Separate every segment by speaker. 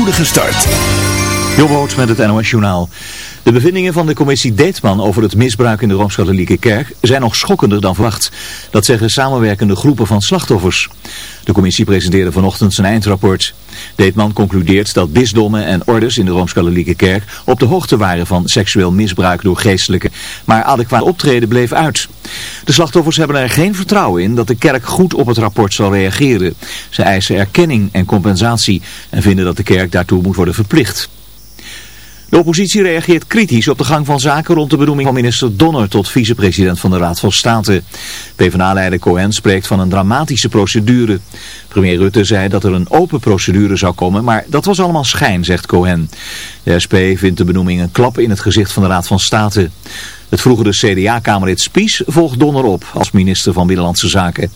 Speaker 1: spoedige start.
Speaker 2: Jobboot met het NOS Journaal. De bevindingen van de commissie Deetman over het misbruik in de Rooms-Katholieke Kerk zijn nog schokkender dan verwacht. Dat zeggen samenwerkende groepen van slachtoffers. De commissie presenteerde vanochtend zijn eindrapport. Deetman concludeert dat bisdommen en ordes in de Rooms-Katholieke Kerk op de hoogte waren van seksueel misbruik door geestelijken. Maar adequaat optreden bleef uit. De slachtoffers hebben er geen vertrouwen in dat de kerk goed op het rapport zal reageren. Ze eisen erkenning en compensatie en vinden dat de kerk daartoe moet worden verplicht. De oppositie reageert kritisch op de gang van zaken rond de benoeming van minister Donner tot vicepresident van de Raad van State. PvdA-leider Cohen spreekt van een dramatische procedure. Premier Rutte zei dat er een open procedure zou komen, maar dat was allemaal schijn, zegt Cohen. De SP vindt de benoeming een klap in het gezicht van de Raad van State. Het vroegere CDA-kamerlid Spies volgt Donner op als minister van Binnenlandse Zaken.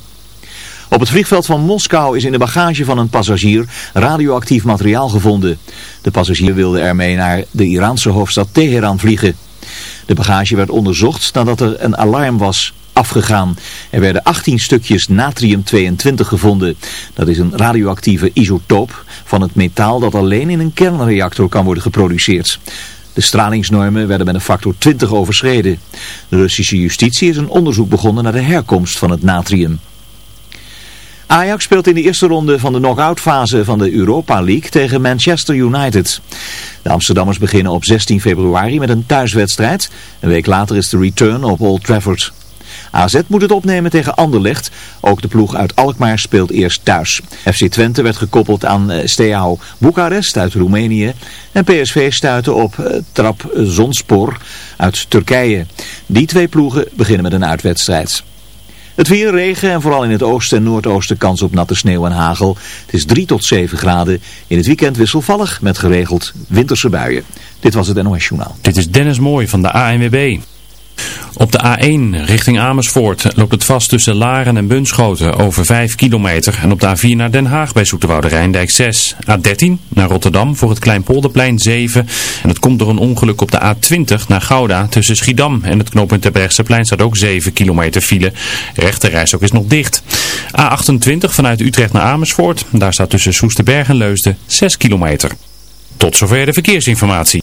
Speaker 2: Op het vliegveld van Moskou is in de bagage van een passagier radioactief materiaal gevonden. De passagier wilde ermee naar de Iraanse hoofdstad Teheran vliegen. De bagage werd onderzocht nadat er een alarm was afgegaan. Er werden 18 stukjes natrium-22 gevonden. Dat is een radioactieve isotoop van het metaal dat alleen in een kernreactor kan worden geproduceerd. De stralingsnormen werden met een factor 20 overschreden. De Russische justitie is een onderzoek begonnen naar de herkomst van het natrium. Ajax speelt in de eerste ronde van de knock-out fase van de Europa League tegen Manchester United. De Amsterdammers beginnen op 16 februari met een thuiswedstrijd. Een week later is de return op Old Trafford. AZ moet het opnemen tegen Anderlecht. Ook de ploeg uit Alkmaar speelt eerst thuis. FC Twente werd gekoppeld aan uh, Steaua Boekarest uit Roemenië. En PSV stuitte op uh, Trap Zonspoor uit Turkije. Die twee ploegen beginnen met een uitwedstrijd. Het weer, regen en vooral in het oosten en noordoosten kans op natte sneeuw en hagel. Het is 3 tot 7 graden. In het weekend wisselvallig met geregeld winterse buien. Dit was het NOS Journaal.
Speaker 3: Dit is Dennis Mooij van de ANWB. Op de A1 richting Amersfoort loopt het vast tussen Laren en Bunschoten over 5 kilometer. En op de A4 naar Den Haag bij Zoeterwoude Rijndijk 6. A13 naar Rotterdam voor het Kleinpolderplein 7. En dat komt door een ongeluk op de A20 naar Gouda tussen Schiedam en het knooppunt Terbrechtseplein staat ook 7 kilometer file. Rechterreis ook is nog dicht. A28 vanuit Utrecht naar Amersfoort. Daar staat tussen Soesterberg en Leusden 6 kilometer. Tot zover de verkeersinformatie.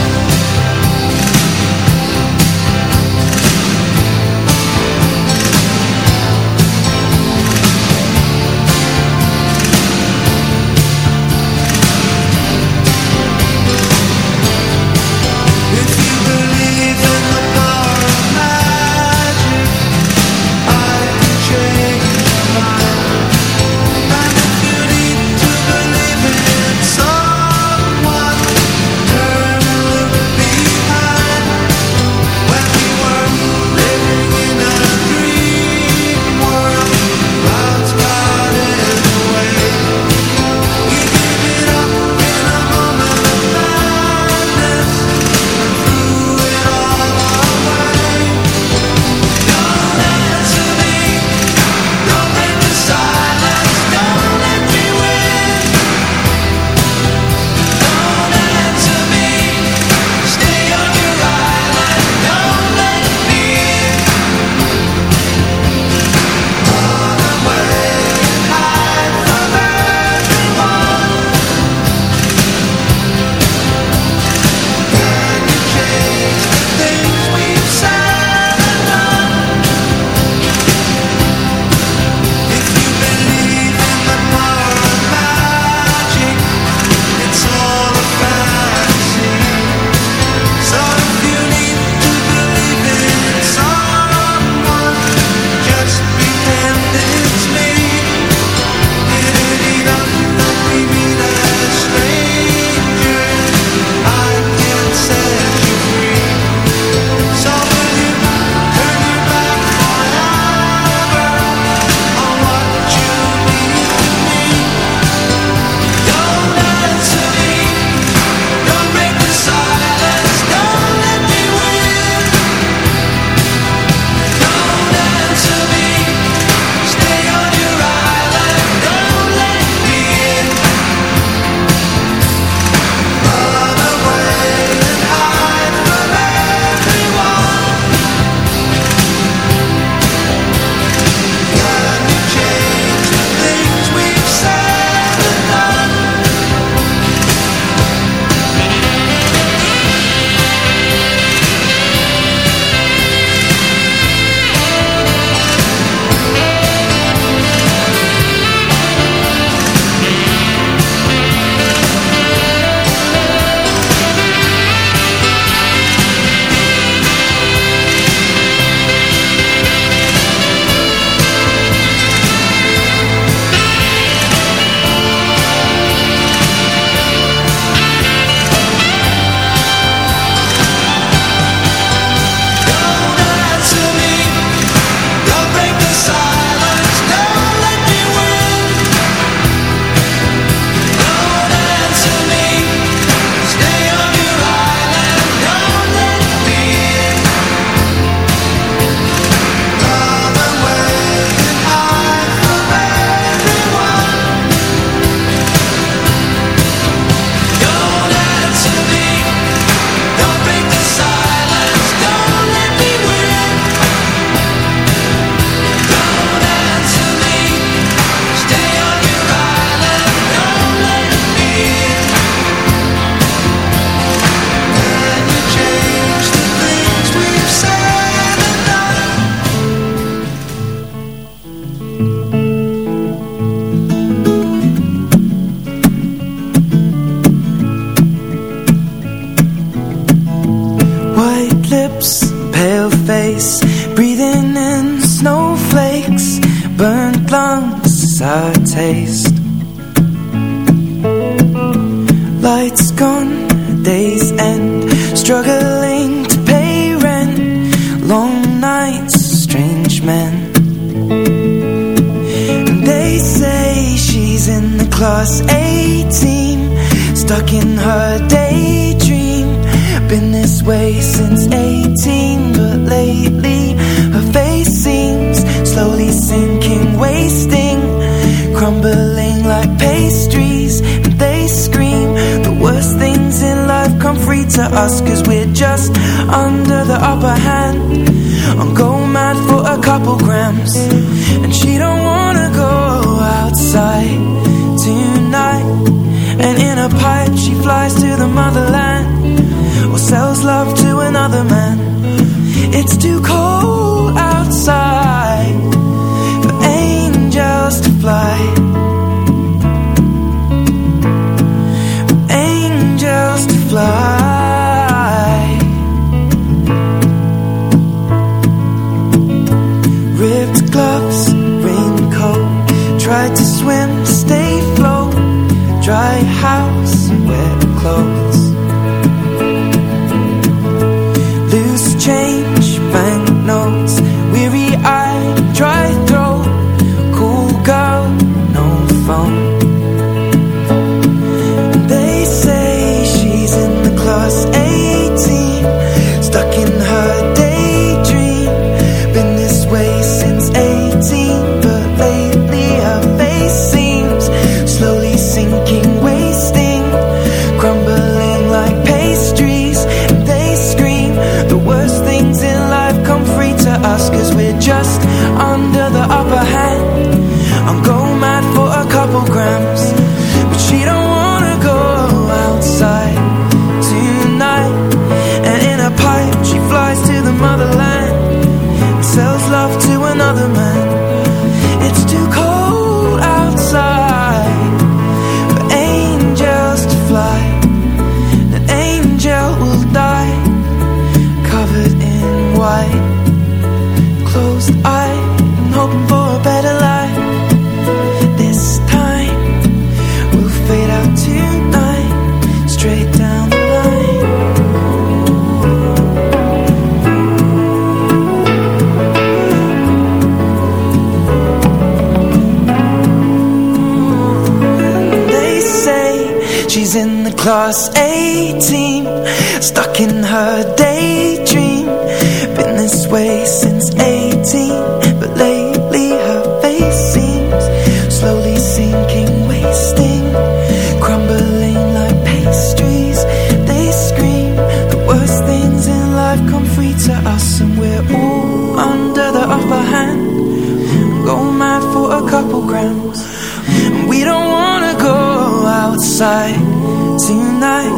Speaker 4: tonight.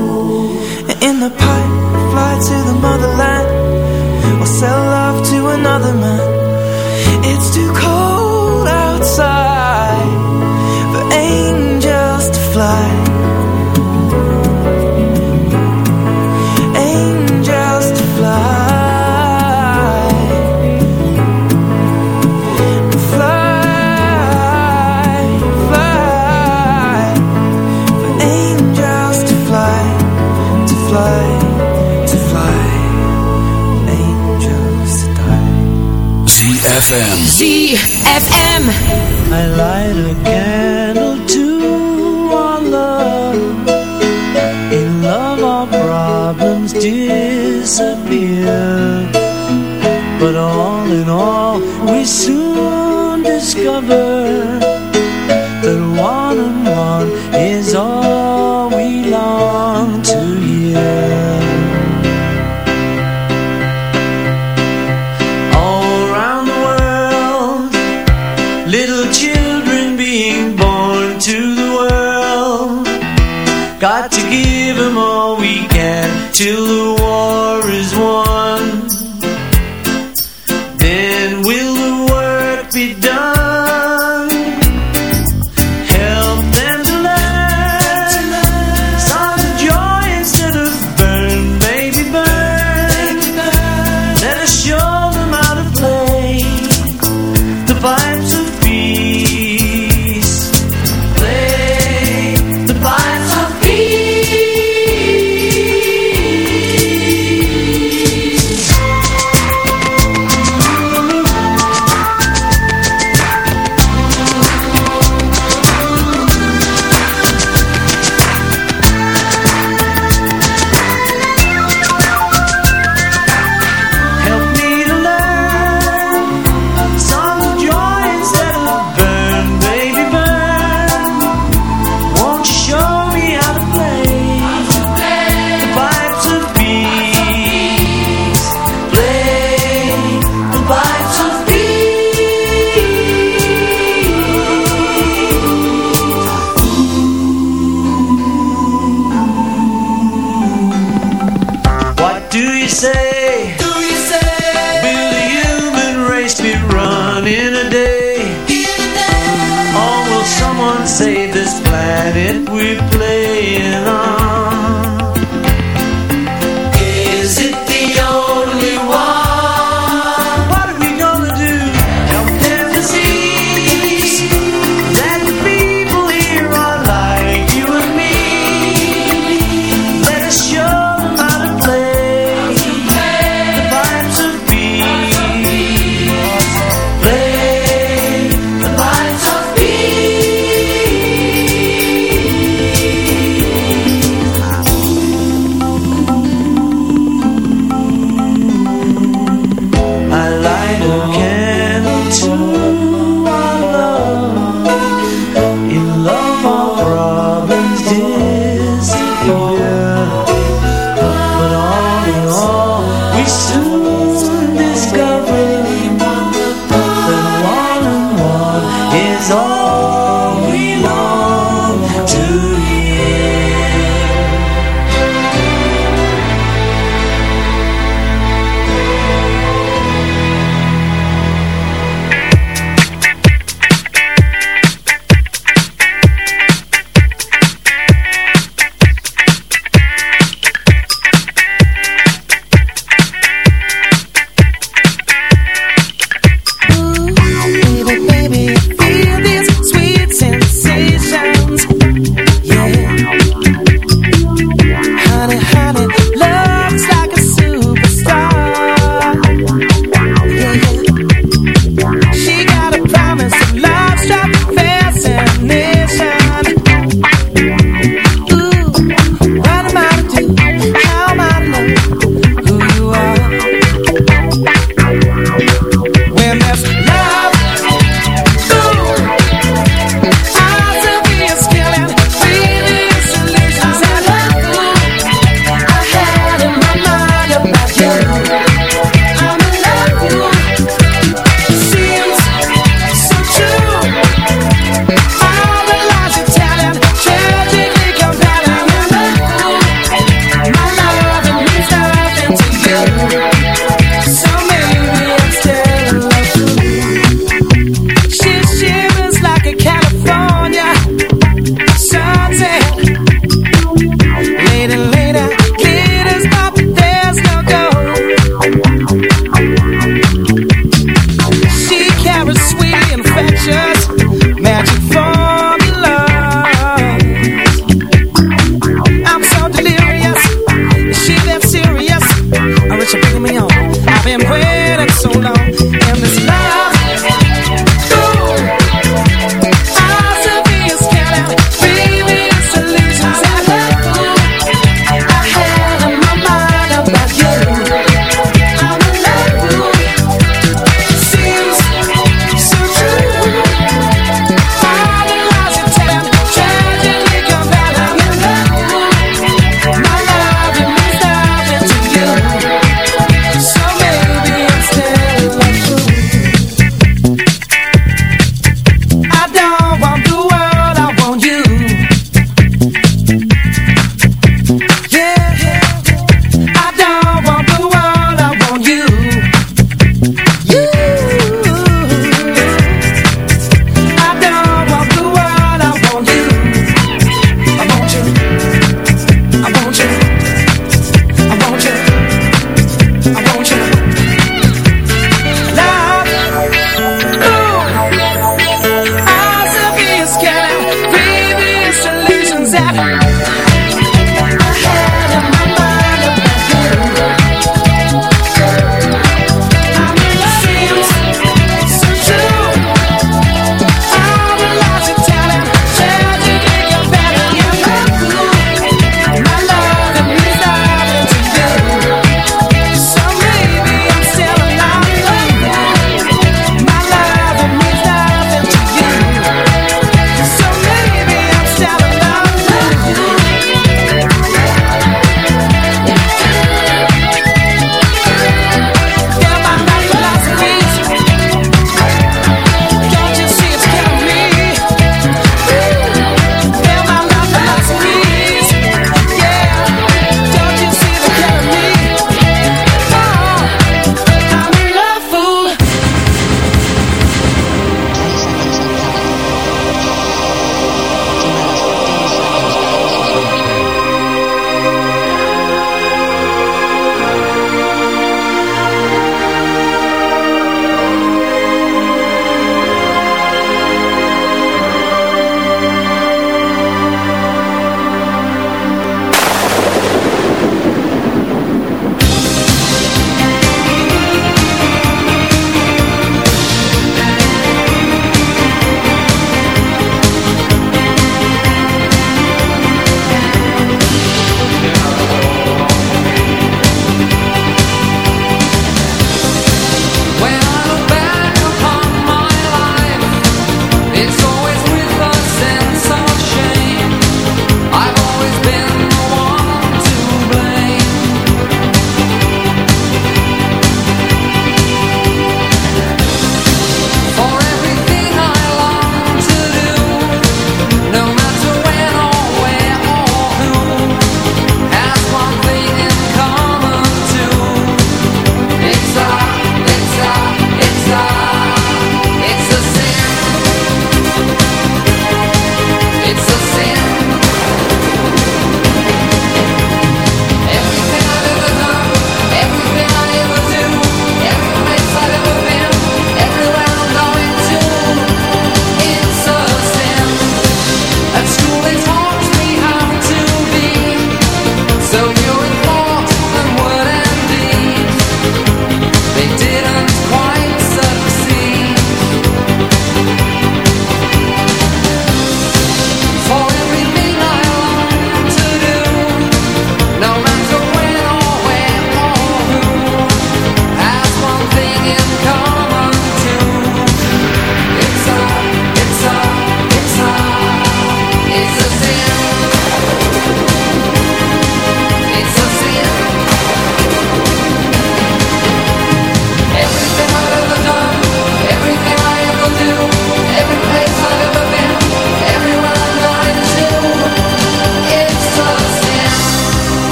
Speaker 4: And in the pipe, fly to the motherland. Or sell love to another man. It's too cold.
Speaker 1: ZFM.
Speaker 4: I light a candle to our love. In love, our problems disappear. But all in all, we soon discover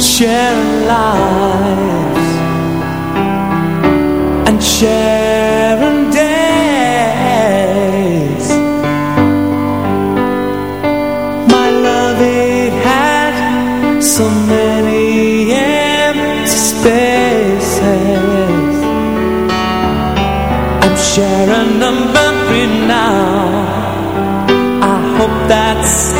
Speaker 4: sharing lives and sharing days. My love, it had so many empty spaces. I'm sharing them every now. I hope that's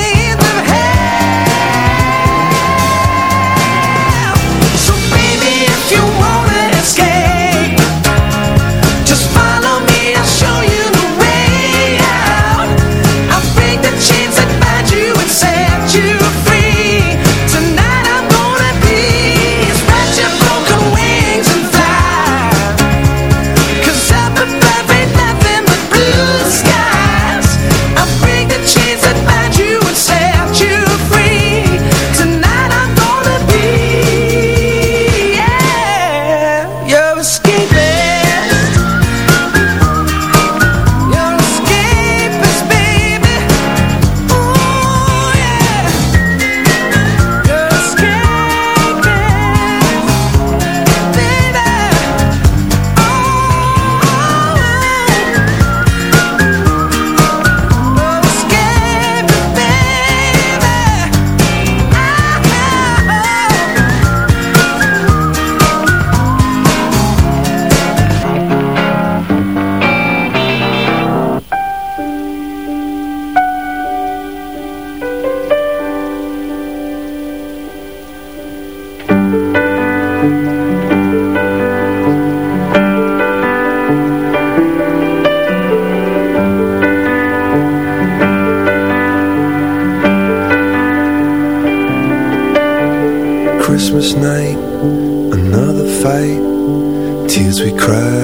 Speaker 1: cry.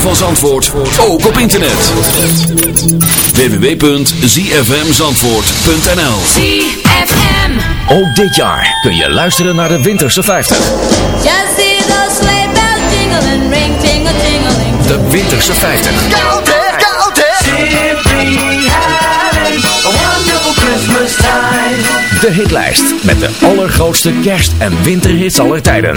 Speaker 1: van Zandvoort ook op internet. www.zfmzandvoort.nl
Speaker 5: ZFM
Speaker 6: Ook dit jaar kun je luisteren naar de Winterse 50. De Winterse 50. De hitlijst met de allergrootste kerst- en winterhits aller tijden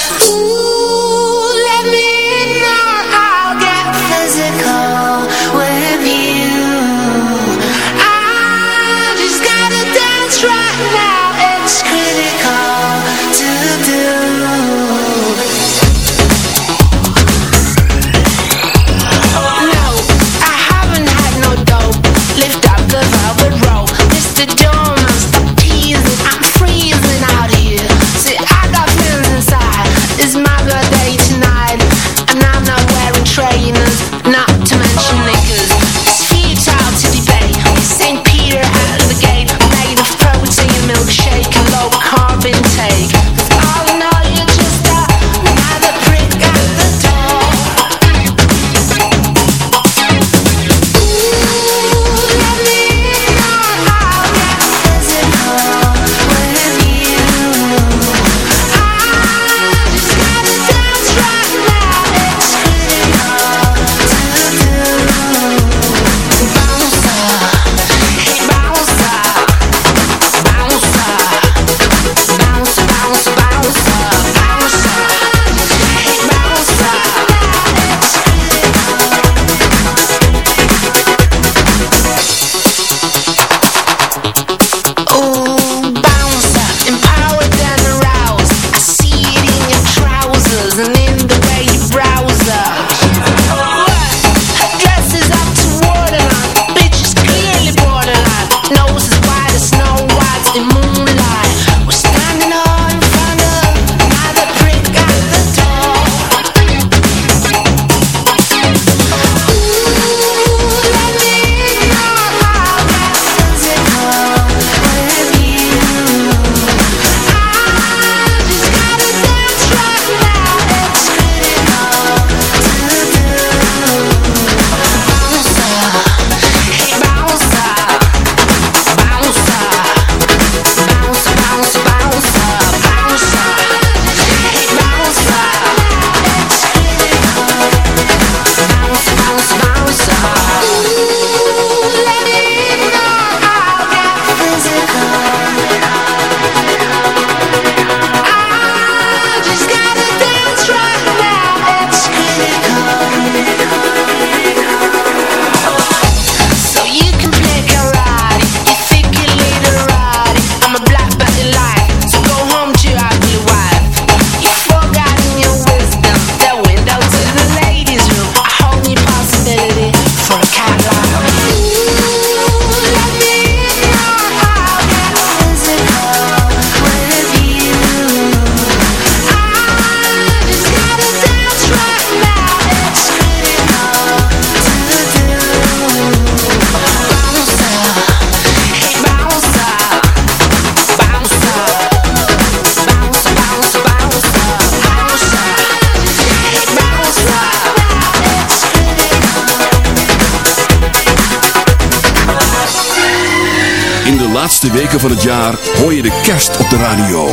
Speaker 1: van het jaar hoor je de kerst op de radio.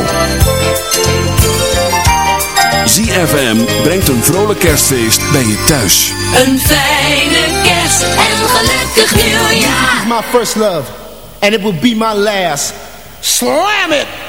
Speaker 1: ZFM brengt een vrolijk kerstfeest bij je thuis.
Speaker 7: Een fijne kerst en een gelukkig nieuwjaar.
Speaker 8: My first love and it will be my last. Slam it!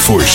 Speaker 4: foste.